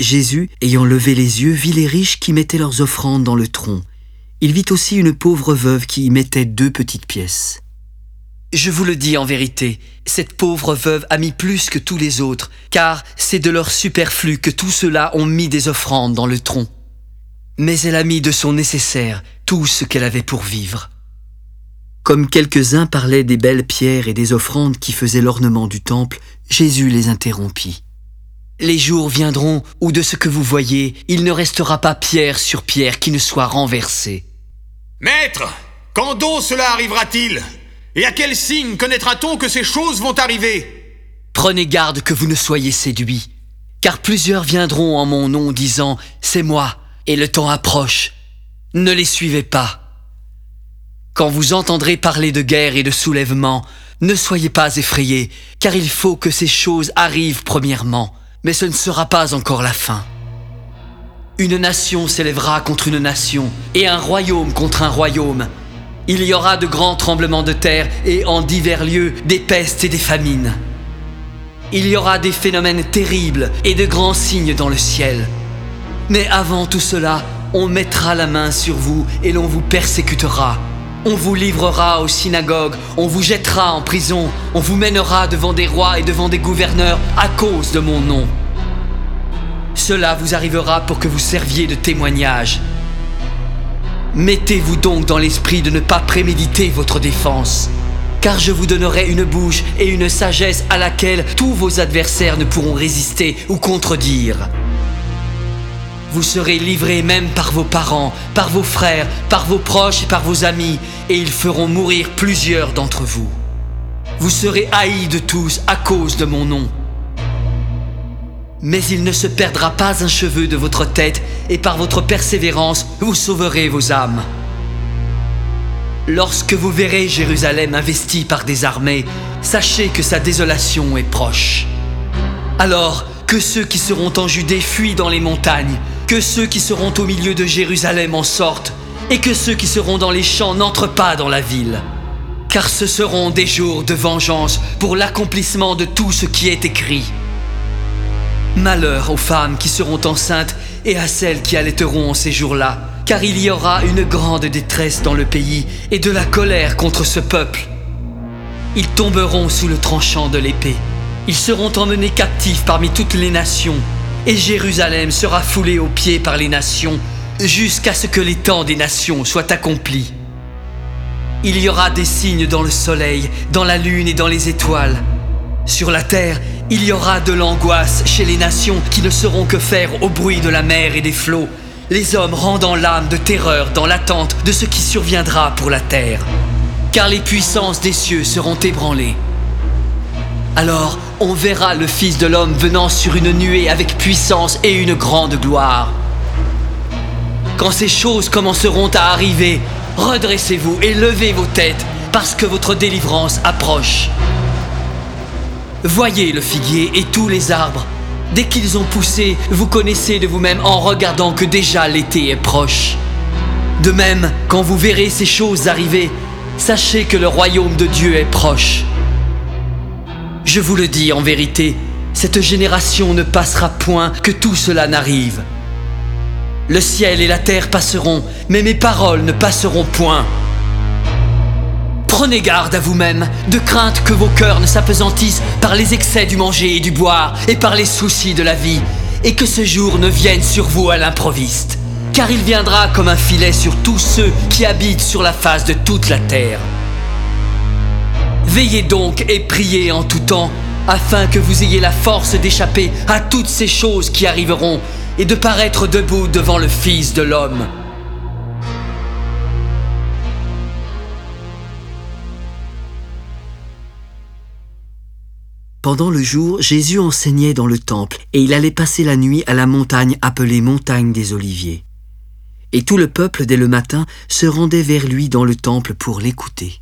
Jésus, ayant levé les yeux, vit les riches qui mettaient leurs offrandes dans le tronc. Il vit aussi une pauvre veuve qui y mettait deux petites pièces. Je vous le dis en vérité, cette pauvre veuve a mis plus que tous les autres, car c'est de leur superflu que tous ceux-là ont mis des offrandes dans le tronc. Mais elle a mis de son nécessaire tout ce qu'elle avait pour vivre. Comme quelques-uns parlaient des belles pierres et des offrandes qui faisaient l'ornement du temple, Jésus les interrompit. Les jours viendront où de ce que vous voyez, il ne restera pas pierre sur pierre qui ne soit renversée. Maître, quand donc cela arrivera-t-il? Et à quel signe connaîtra-t-on que ces choses vont arriver? Prenez garde que vous ne soyez séduits, car plusieurs viendront en mon nom disant ⁇ C'est moi ⁇ et le temps approche. Ne les suivez pas. Quand vous entendrez parler de guerre et de soulèvement, ne soyez pas effrayés, car il faut que ces choses arrivent premièrement, mais ce ne sera pas encore la fin. Une nation s'élèvera contre une nation, et un royaume contre un royaume. Il y aura de grands tremblements de terre, et en divers lieux des pestes et des famines. Il y aura des phénomènes terribles et de grands signes dans le ciel. Mais avant tout cela, on mettra la main sur vous et l'on vous persécutera on vous livrera aux synagogues, on vous jettera en prison, on vous mènera devant des rois et devant des gouverneurs à cause de mon nom. Cela vous arrivera pour que vous serviez de témoignage. Mettez-vous donc dans l'esprit de ne pas préméditer votre défense, car je vous donnerai une bouche et une sagesse à laquelle tous vos adversaires ne pourront résister ou contredire. Vous serez livrés même par vos parents, par vos frères, par vos proches et par vos amis, et ils feront mourir plusieurs d'entre vous. Vous serez haïs de tous à cause de mon nom. Mais il ne se perdra pas un cheveu de votre tête, et par votre persévérance, vous sauverez vos âmes. Lorsque vous verrez Jérusalem investie par des armées, sachez que sa désolation est proche. Alors, que ceux qui seront en Judée fuient dans les montagnes, que ceux qui seront au milieu de Jérusalem en sortent, et que ceux qui seront dans les champs n'entrent pas dans la ville. Car ce seront des jours de vengeance pour l'accomplissement de tout ce qui est écrit. Malheur aux femmes qui seront enceintes et à celles qui allaiteront en ces jours-là, car il y aura une grande détresse dans le pays et de la colère contre ce peuple. Ils tomberont sous le tranchant de l'épée. Ils seront emmenés captifs parmi toutes les nations et Jérusalem sera foulée aux pieds par les nations jusqu'à ce que les temps des nations soient accomplis. Il y aura des signes dans le soleil, dans la lune et dans les étoiles. Sur la terre, il y aura de l'angoisse chez les nations qui ne sauront que faire au bruit de la mer et des flots, les hommes rendant l'âme de terreur dans l'attente de ce qui surviendra pour la terre. Car les puissances des cieux seront ébranlées. Alors on verra le Fils de l'homme venant sur une nuée avec puissance et une grande gloire. Quand ces choses commenceront à arriver, redressez-vous et levez vos têtes, parce que votre délivrance approche. Voyez le figuier et tous les arbres. Dès qu'ils ont poussé, vous connaissez de vous-même en regardant que déjà l'été est proche. De même, quand vous verrez ces choses arriver, sachez que le royaume de Dieu est proche. Je vous le dis en vérité, cette génération ne passera point que tout cela n'arrive. Le ciel et la terre passeront, mais mes paroles ne passeront point. Prenez garde à vous-même, de crainte que vos cœurs ne s'apesantissent par les excès du manger et du boire, et par les soucis de la vie, et que ce jour ne vienne sur vous à l'improviste, car il viendra comme un filet sur tous ceux qui habitent sur la face de toute la terre. Veillez donc et priez en tout temps, afin que vous ayez la force d'échapper à toutes ces choses qui arriveront et de paraître debout devant le Fils de l'homme. Pendant le jour, Jésus enseignait dans le temple, et il allait passer la nuit à la montagne appelée montagne des Oliviers. Et tout le peuple, dès le matin, se rendait vers lui dans le temple pour l'écouter.